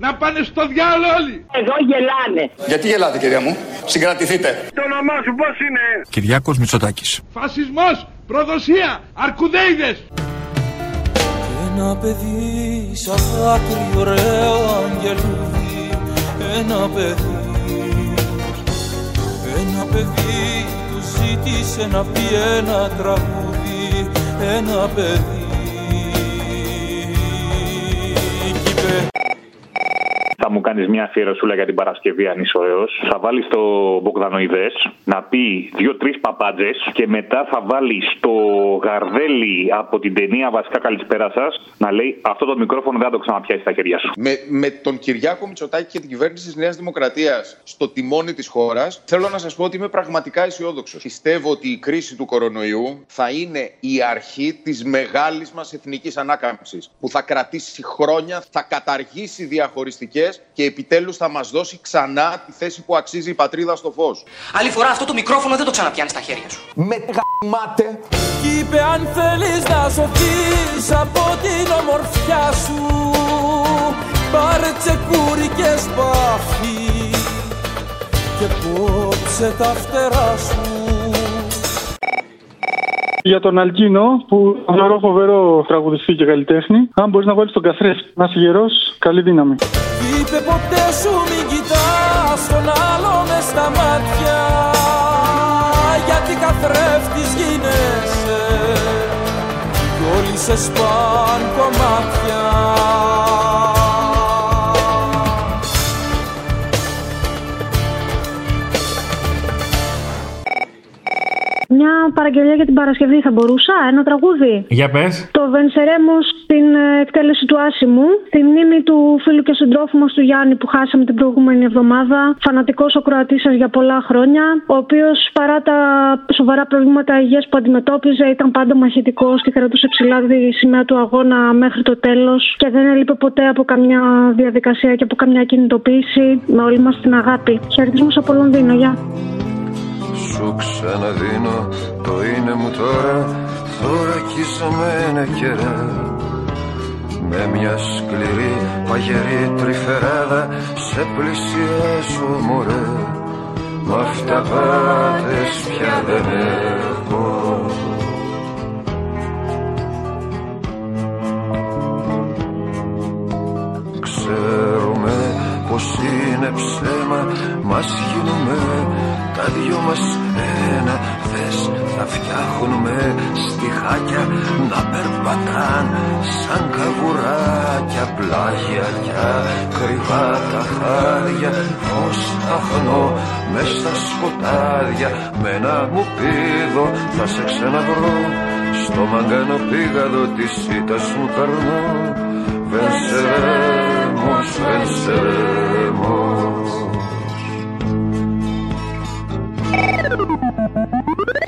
να πάνε στο διάλογο όλοι. Εδώ γελάνε. Γιατί γελάτε κυρία μου; Συγκρατηθείτε. Το όνομά σου πώς είναι; Κυριάκος Μητσοτάκης. Φασισμός, προδοσία, αρκουδέιδες. Ένα παιδί σαν δάκρυ ωραίο αγγελούδι Ένα παιδί. Ένα παιδί του ζήτησε να πει ένα τραγούδι. Ένα παιδί. Κι είπε Θα μου κάνεις μια αφιερωσούλα για την Παρασκευή, αν είσαι ωραίος. Θα βάλεις το Μπογδανοειδές να πει δύο-τρει παπάντζες και μετά θα βάλεις το γαρδέλι από την ταινία Βασικά Καλησπέρα σας να λέει Αυτό το μικρόφωνο δεν θα το ξαναπιάσεις στα χέρια σου. Με, με τον Κυριάκο Μητσοτάκη και την κυβέρνηση της Νέας Δημοκρατίας στο τιμόνι της χώρας, θέλω να σας πω ότι είμαι πραγματικά αισιόδοξος. Πιστεύω ότι η κρίση του κορονοϊού θα είναι η αρχή της μεγάλης μας εθνικής ανάκαμψης. Που θα κρατήσει χρόνια, θα καταργήσει διαχωριστικές και επιτέλους θα μας δώσει ξανά τη θέση που αξίζει η πατρίδα στο φως. Άλλη φορά αυτό το μικρόφωνο δεν το ξαναπιάνεις στα χέρια σου. Με γαμάτε. Κι είπε αν θέλεις να σωθείς από την ομορφιά σου Πάρε τσεκούρι και σπάθη Και κόψε τα φτερά σου Για τον Αλκίνο, που θεωρώ φοβερό τραγουδιστή και καλλιτέχνη, αν μπορείς να βάλεις τον καθρέφτη. Να είσαι γερός, καλή δύναμη. Είπε ποτέ σου μην κοιτάς τον άλλο μες στα μάτια Γιατί καθρέφτης γίνεσαι Κι όλοι σε σπάν κομμάτια Μια παραγγελία για την Παρασκευή θα μπορούσα, ένα τραγούδι. Για πες. Το Βενσερέμο στην ε, εκτέλεση του Άσιμου. Τη μνήμη του φίλου και συντρόφου μας του Γιάννη που χάσαμε την προηγούμενη εβδομάδα. Φανατικός ο Κροατή σας για πολλά χρόνια. Ο οποίος παρά τα σοβαρά προβλήματα υγείας που αντιμετώπιζε ήταν πάντα μαχητικός και κρατούσε ψηλά τη σημαία του αγώνα μέχρι το τέλος. Και δεν έλειπε ποτέ από καμιά διαδικασία και από καμιά κινητοποίηση. Με όλη μας την αγάπη. Χαιρετισμού από Λονδίνο. Γεια. Σου ξαναδίνω το είναι μου τώρα Θωρακίσαμε καιρά Με μια σκληρή παγερή τρυφεράδα Σε πλησιάζω μωρέ. Μ' αυταπάτες πια δεν έχω. Ξέρουμε πως είναι ψέμα Μας γίνουμε τα δυο μας ένα Θες θα φτιάχνουμε στιχάκια Να περπατάν σαν καβουράκια Πλάγια κι κρυβά τα χάδια Ως αχνώ μες στα σκοτάδια Με ένα μου πίδο θα σε ξαναβρω. Στο μαγκάνο πήγαδο της ήττας μου περνώ Venceremos, venceremos Thank you.